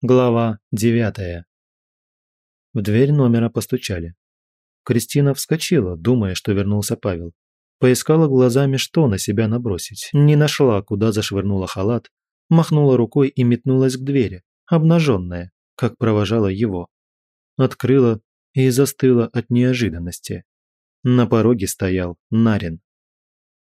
Глава девятая. В дверь номера постучали. Кристина вскочила, думая, что вернулся Павел. Поискала глазами, что на себя набросить. Не нашла, куда зашвырнула халат, махнула рукой и метнулась к двери, обнаженная, как провожала его. Открыла и застыла от неожиданности. На пороге стоял Нарин.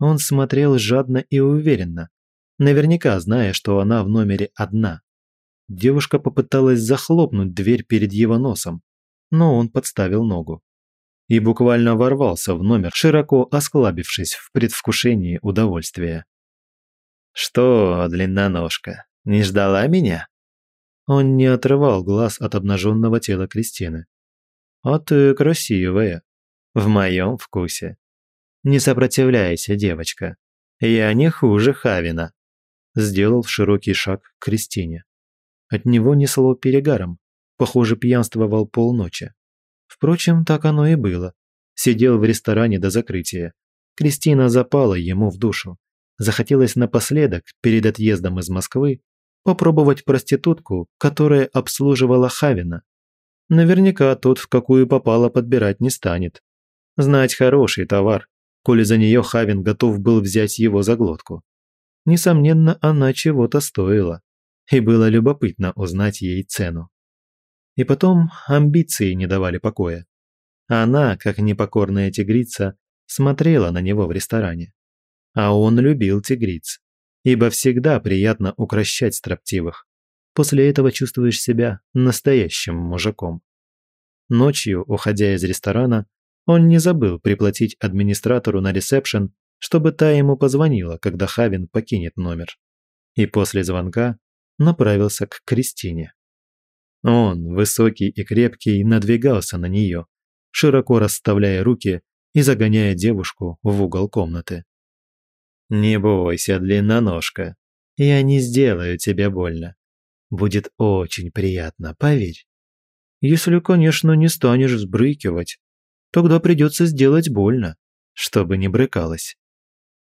Он смотрел жадно и уверенно, наверняка зная, что она в номере одна. Девушка попыталась захлопнуть дверь перед его носом, но он подставил ногу. И буквально ворвался в номер, широко осклабившись в предвкушении удовольствия. «Что, длинноножка, не ждала меня?» Он не отрывал глаз от обнаженного тела Кристины. «А ты красивая. В моем вкусе. Не сопротивляйся, девочка. Я не хуже Хавина». Сделал широкий шаг к Кристине. От него несло перегаром. Похоже, пьянствовал полночи. Впрочем, так оно и было. Сидел в ресторане до закрытия. Кристина запала ему в душу. Захотелось напоследок, перед отъездом из Москвы, попробовать проститутку, которая обслуживала Хавина. Наверняка тот, в какую попало, подбирать не станет. Знать хороший товар, коли за нее Хавин готов был взять его за глотку. Несомненно, она чего-то стоила и было любопытно узнать ей цену. И потом амбиции не давали покоя. Она, как непокорная тигрица, смотрела на него в ресторане. А он любил тигриц, ибо всегда приятно укращать строптивых. После этого чувствуешь себя настоящим мужиком. Ночью, уходя из ресторана, он не забыл приплатить администратору на ресепшн, чтобы та ему позвонила, когда Хавин покинет номер. И после звонка направился к Кристине. Он, высокий и крепкий, надвигался на нее, широко расставляя руки и загоняя девушку в угол комнаты. «Не бойся, длинноножка, я не сделаю тебе больно. Будет очень приятно, поверь. Если, конечно, не станешь взбрыкивать, тогда придется сделать больно, чтобы не брыкалась».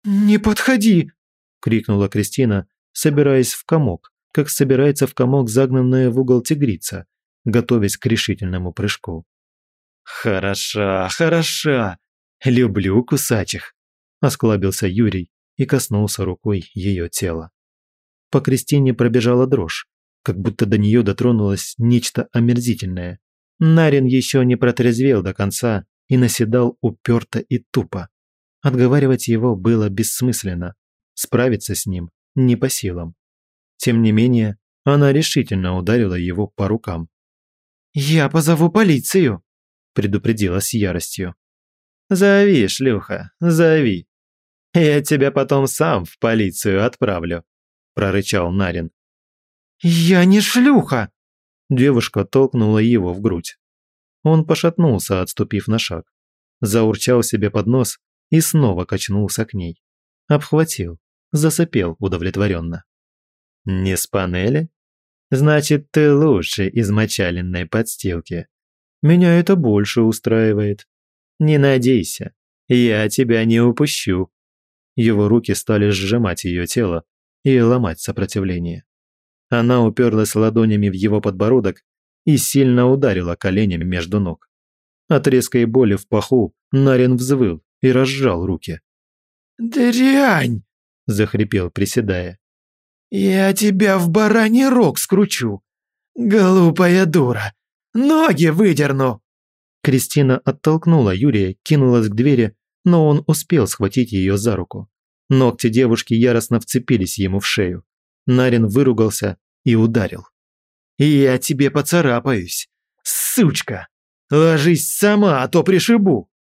«Не подходи!» – крикнула Кристина, собираясь в комок, как собирается в комок загнанная в угол тигрица, готовясь к решительному прыжку. «Хороша, хороша! Люблю кусачих!» – осклабился Юрий и коснулся рукой ее тела. По Кристине пробежала дрожь, как будто до нее дотронулось нечто омерзительное. Нарин еще не протрезвел до конца и наседал уперто и тупо. Отговаривать его было бессмысленно, справиться с ним не по силам. Тем не менее, она решительно ударила его по рукам. «Я позову полицию!» – предупредила с яростью. «Зови, шлюха, зови. Я тебя потом сам в полицию отправлю», – прорычал Нарин. «Я не шлюха!» Девушка толкнула его в грудь. Он пошатнулся, отступив на шаг. Заурчал себе под нос и снова качнулся к ней. Обхватил, засопел удовлетворенно. Не с панели? Значит, ты лучше измочаленной подстилки. Меня это больше устраивает. Не надейся, я тебя не упущу. Его руки стали сжимать ее тело и ломать сопротивление. Она уперлась ладонями в его подбородок и сильно ударила коленями между ног. От резкой боли в паху Нарин взвыл и разжал руки. «Дрянь!» – захрипел, приседая. «Я тебя в бараний рог скручу! Глупая дура! Ноги выдерну!» Кристина оттолкнула Юрия, кинулась к двери, но он успел схватить ее за руку. Ногти девушки яростно вцепились ему в шею. Нарин выругался и ударил. «Я тебе поцарапаюсь! Сучка! Ложись сама, а то пришибу!»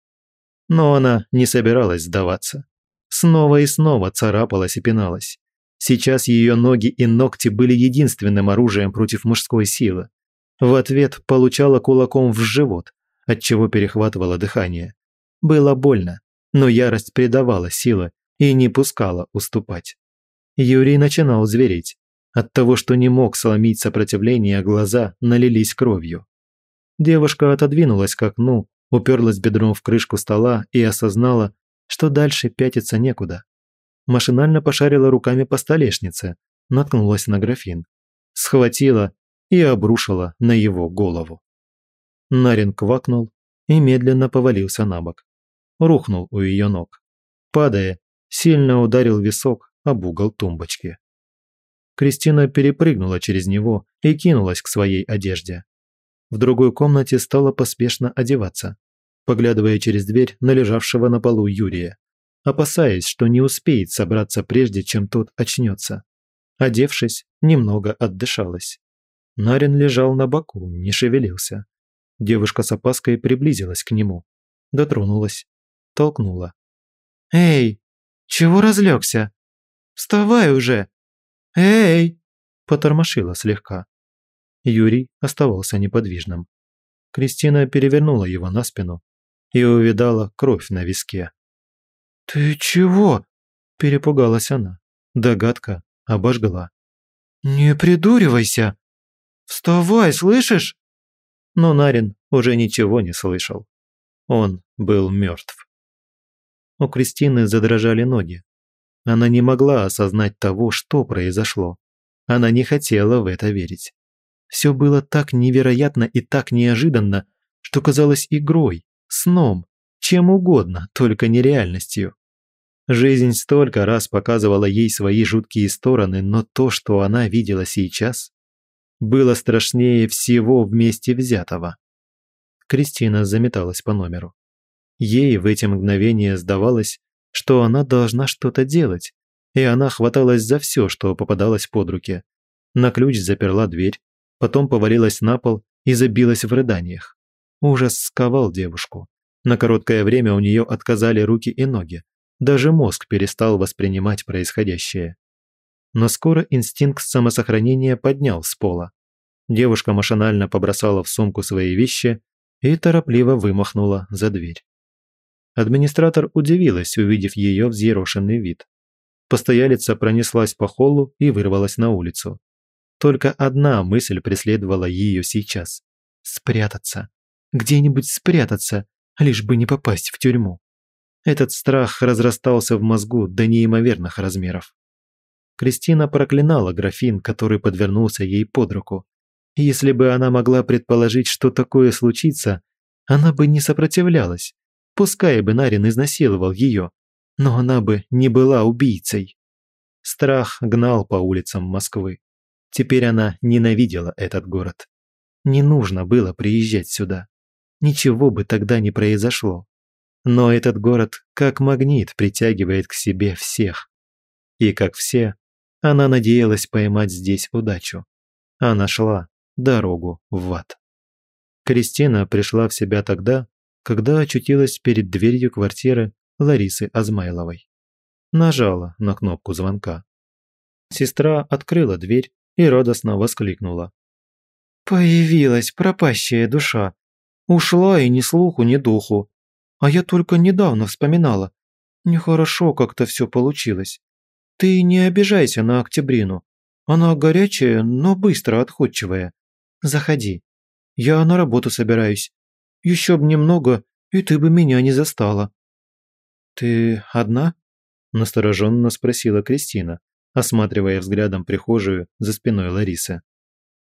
Но она не собиралась сдаваться. Снова и снова царапалась и пиналась. Сейчас ее ноги и ногти были единственным оружием против мужской силы. В ответ получала кулаком в живот, отчего перехватывало дыхание. Было больно, но ярость придавала силы и не пускала уступать. Юрий начинал звереть. От того, что не мог сломить сопротивление, глаза налились кровью. Девушка отодвинулась к окну, уперлась бедром в крышку стола и осознала, что дальше пятиться некуда машинально пошарила руками по столешнице, наткнулась на графин. Схватила и обрушила на его голову. Нарин квакнул и медленно повалился на бок. Рухнул у ее ног. Падая, сильно ударил висок об угол тумбочки. Кристина перепрыгнула через него и кинулась к своей одежде. В другой комнате стала поспешно одеваться, поглядывая через дверь на лежавшего на полу Юрия, опасаясь, что не успеет собраться прежде, чем тот очнется. Одевшись, немного отдышалась. Нарин лежал на боку, не шевелился. Девушка с опаской приблизилась к нему, дотронулась, толкнула. «Эй, чего разлегся? Вставай уже! Эй!» Потормошила слегка. Юрий оставался неподвижным. Кристина перевернула его на спину и увидала кровь на виске. «Ты чего?» – перепугалась она. Догадка обожгла. «Не придуривайся! Вставай, слышишь?» Но Нарин уже ничего не слышал. Он был мертв. У Кристины задрожали ноги. Она не могла осознать того, что произошло. Она не хотела в это верить. Все было так невероятно и так неожиданно, что казалось игрой, сном, чем угодно, только не реальностью. Жизнь столько раз показывала ей свои жуткие стороны, но то, что она видела сейчас, было страшнее всего вместе взятого. Кристина заметалась по номеру. Ей в эти мгновения сдавалось, что она должна что-то делать, и она хваталась за все, что попадалось под руки. На ключ заперла дверь, потом повалилась на пол и забилась в рыданиях. Ужас сковал девушку. На короткое время у нее отказали руки и ноги. Даже мозг перестал воспринимать происходящее. Но скоро инстинкт самосохранения поднял с пола. Девушка машинально побросала в сумку свои вещи и торопливо вымахнула за дверь. Администратор удивилась, увидев ее взъерошенный вид. Постоялица пронеслась по холлу и вырвалась на улицу. Только одна мысль преследовала ее сейчас. Спрятаться. Где-нибудь спрятаться, лишь бы не попасть в тюрьму. Этот страх разрастался в мозгу до неимоверных размеров. Кристина проклинала графин, который подвернулся ей под руку. Если бы она могла предположить, что такое случится, она бы не сопротивлялась. Пускай бы Нарин изнасиловал ее, но она бы не была убийцей. Страх гнал по улицам Москвы. Теперь она ненавидела этот город. Не нужно было приезжать сюда. Ничего бы тогда не произошло. Но этот город как магнит притягивает к себе всех. И как все, она надеялась поймать здесь удачу. Она шла дорогу в ад. Кристина пришла в себя тогда, когда очутилась перед дверью квартиры Ларисы Азмайловой. Нажала на кнопку звонка. Сестра открыла дверь и радостно воскликнула. «Появилась пропащая душа. Ушла и ни слуху, ни духу. А я только недавно вспоминала. Нехорошо как-то все получилось. Ты не обижайся на Октябрину. Она горячая, но быстро отходчивая. Заходи. Я на работу собираюсь. Еще б немного, и ты бы меня не застала». «Ты одна?» – настороженно спросила Кристина, осматривая взглядом прихожую за спиной Ларисы.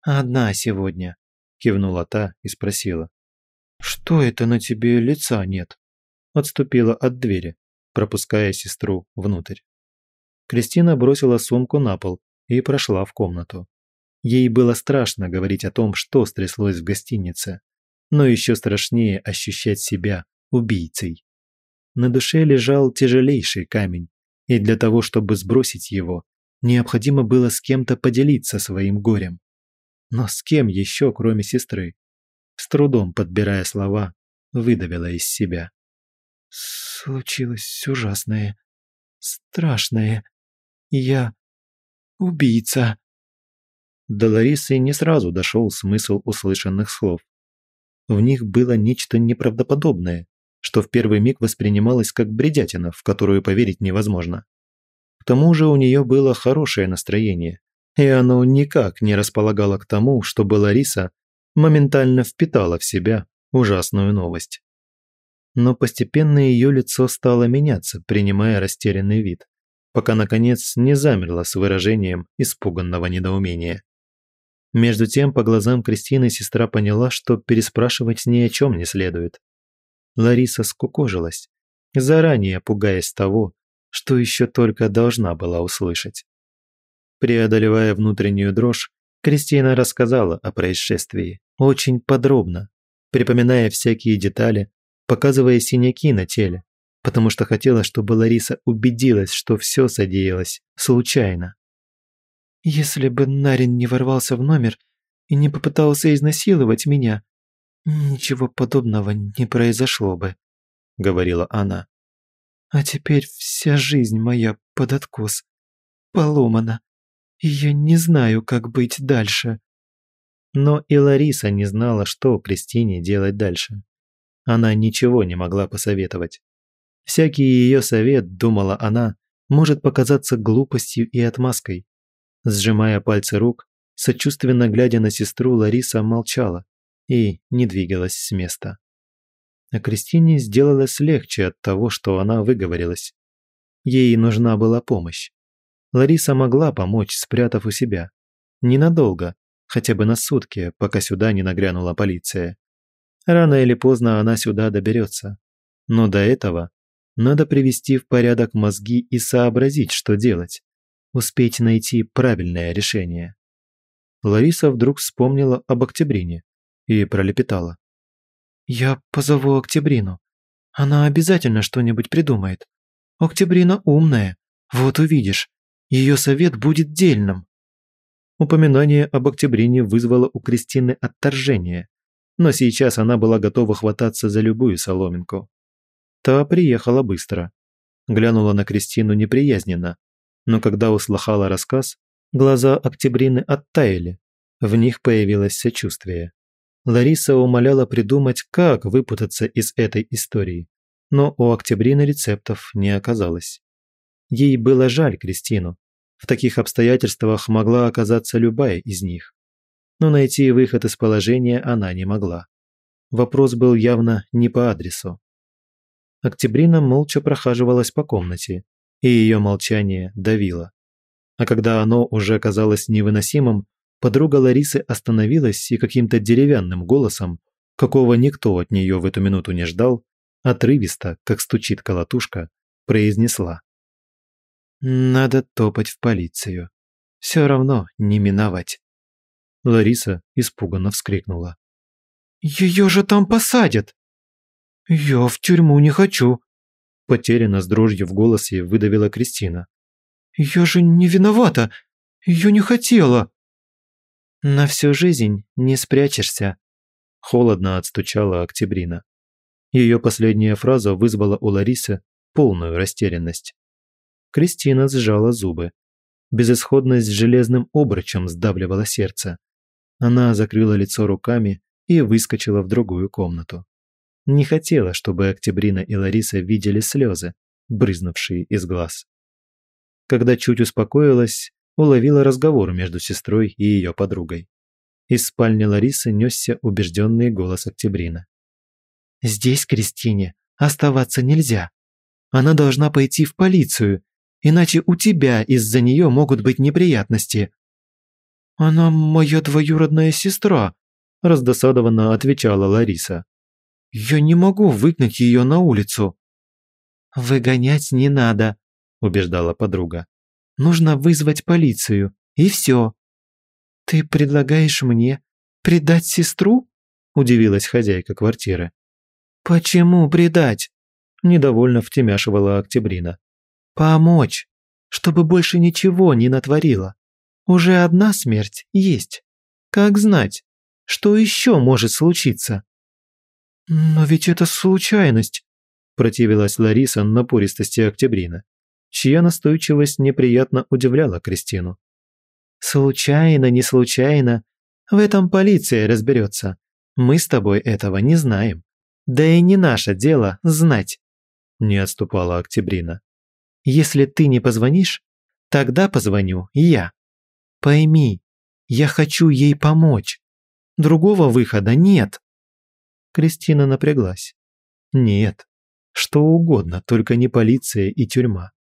«Одна сегодня», – кивнула та и спросила. «Что это на тебе лица нет?» Отступила от двери, пропуская сестру внутрь. Кристина бросила сумку на пол и прошла в комнату. Ей было страшно говорить о том, что стряслось в гостинице, но еще страшнее ощущать себя убийцей. На душе лежал тяжелейший камень, и для того, чтобы сбросить его, необходимо было с кем-то поделиться своим горем. Но с кем еще, кроме сестры? С трудом подбирая слова, выдавила из себя. «Случилось ужасное, страшное. Я убийца». До Ларисы не сразу дошел смысл услышанных слов. В них было нечто неправдоподобное, что в первый миг воспринималось как бредятина, в которую поверить невозможно. К тому же у нее было хорошее настроение, и оно никак не располагало к тому, чтобы Лариса моментально впитала в себя ужасную новость. Но постепенно ее лицо стало меняться, принимая растерянный вид, пока наконец не замерло с выражением испуганного недоумения. Между тем, по глазам Кристины сестра поняла, что переспрашивать ни о чем не следует. Лариса скукожилась, заранее пугаясь того, что еще только должна была услышать. Преодолевая внутреннюю дрожь, Кристина рассказала о происшествии очень подробно, припоминая всякие детали, показывая синяки на теле, потому что хотела, чтобы Лариса убедилась, что все содеялось случайно. «Если бы Нарин не ворвался в номер и не попытался изнасиловать меня, ничего подобного не произошло бы», — говорила она. «А теперь вся жизнь моя под откос, поломана, и я не знаю, как быть дальше». Но и Лариса не знала, что Кристине делать дальше. Она ничего не могла посоветовать. Всякий ее совет, думала она, может показаться глупостью и отмазкой. Сжимая пальцы рук, сочувственно глядя на сестру, Лариса молчала и не двигалась с места. А Кристине сделалось легче от того, что она выговорилась. Ей нужна была помощь. Лариса могла помочь, спрятав у себя. Ненадолго, хотя бы на сутки, пока сюда не нагрянула полиция. Рано или поздно она сюда доберется. Но до этого надо привести в порядок мозги и сообразить, что делать. Успеть найти правильное решение. Лариса вдруг вспомнила об Октябрине и пролепетала. «Я позову Октябрину. Она обязательно что-нибудь придумает. Октябрина умная, вот увидишь. Ее совет будет дельным». Упоминание об Октябрине вызвало у Кристины отторжение, но сейчас она была готова хвататься за любую соломинку. Та приехала быстро. Глянула на Кристину неприязненно, но когда услыхала рассказ, глаза Октябрины оттаяли, в них появилось сочувствие. Лариса умоляла придумать, как выпутаться из этой истории, но у Октябрины рецептов не оказалось. Ей было жаль Кристину. В таких обстоятельствах могла оказаться любая из них. Но найти выход из положения она не могла. Вопрос был явно не по адресу. Октябрина молча прохаживалась по комнате, и ее молчание давило. А когда оно уже казалось невыносимым, подруга Ларисы остановилась и каким-то деревянным голосом, какого никто от нее в эту минуту не ждал, отрывисто, как стучит колотушка, произнесла. «Надо топать в полицию. Все равно не миновать». Лариса испуганно вскрикнула. «Ее же там посадят!» «Я в тюрьму не хочу!» Потеряно с дрожью в голосе выдавила Кристина. «Я же не виновата! Я не хотела!» «На всю жизнь не спрячешься!» Холодно отстучала Октябрина. Ее последняя фраза вызвала у Ларисы полную растерянность. Кристина сжала зубы. Безысходность железным обручем сдавливала сердце. Она закрыла лицо руками и выскочила в другую комнату. Не хотела, чтобы Октябрина и Лариса видели слезы, брызнувшие из глаз. Когда чуть успокоилась, уловила разговор между сестрой и ее подругой. Из спальни Ларисы несся убежденный голос Октябрина. «Здесь Кристине оставаться нельзя. Она должна пойти в полицию, иначе у тебя из-за нее могут быть неприятности». «Она моя двоюродная сестра», – раздосадованно отвечала Лариса. Я не могу выгнать ее на улицу». «Выгонять не надо», – убеждала подруга. «Нужно вызвать полицию, и все». «Ты предлагаешь мне предать сестру?» – удивилась хозяйка квартиры. «Почему предать?» – недовольно втемяшивала Октябрина. «Помочь, чтобы больше ничего не натворила. Уже одна смерть есть. Как знать, что еще может случиться?» «Но ведь это случайность», – противилась Лариса напористости Октябрина, чья настойчивость неприятно удивляла Кристину. «Случайно, не случайно. В этом полиция разберется. Мы с тобой этого не знаем. Да и не наше дело знать», – не отступала Октябрина. «Если ты не позвонишь, тогда позвоню я. Пойми, я хочу ей помочь. Другого выхода нет». Кристина напряглась. Нет, что угодно, только не полиция и тюрьма.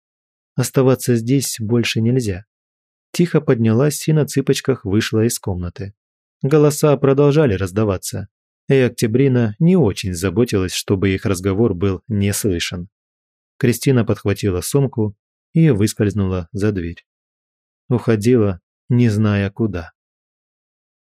Оставаться здесь больше нельзя. Тихо поднялась и на цыпочках вышла из комнаты. Голоса продолжали раздаваться, и Октябрина не очень заботилась, чтобы их разговор был не слышен. Кристина подхватила сумку и выскользнула за дверь. Уходила, не зная куда.